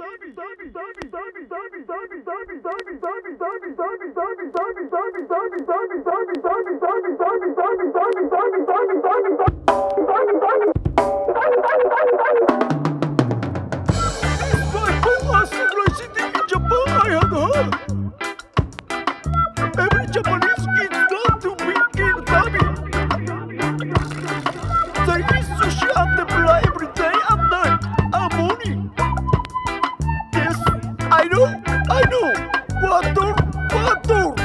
Zombie, I know! Water! Water!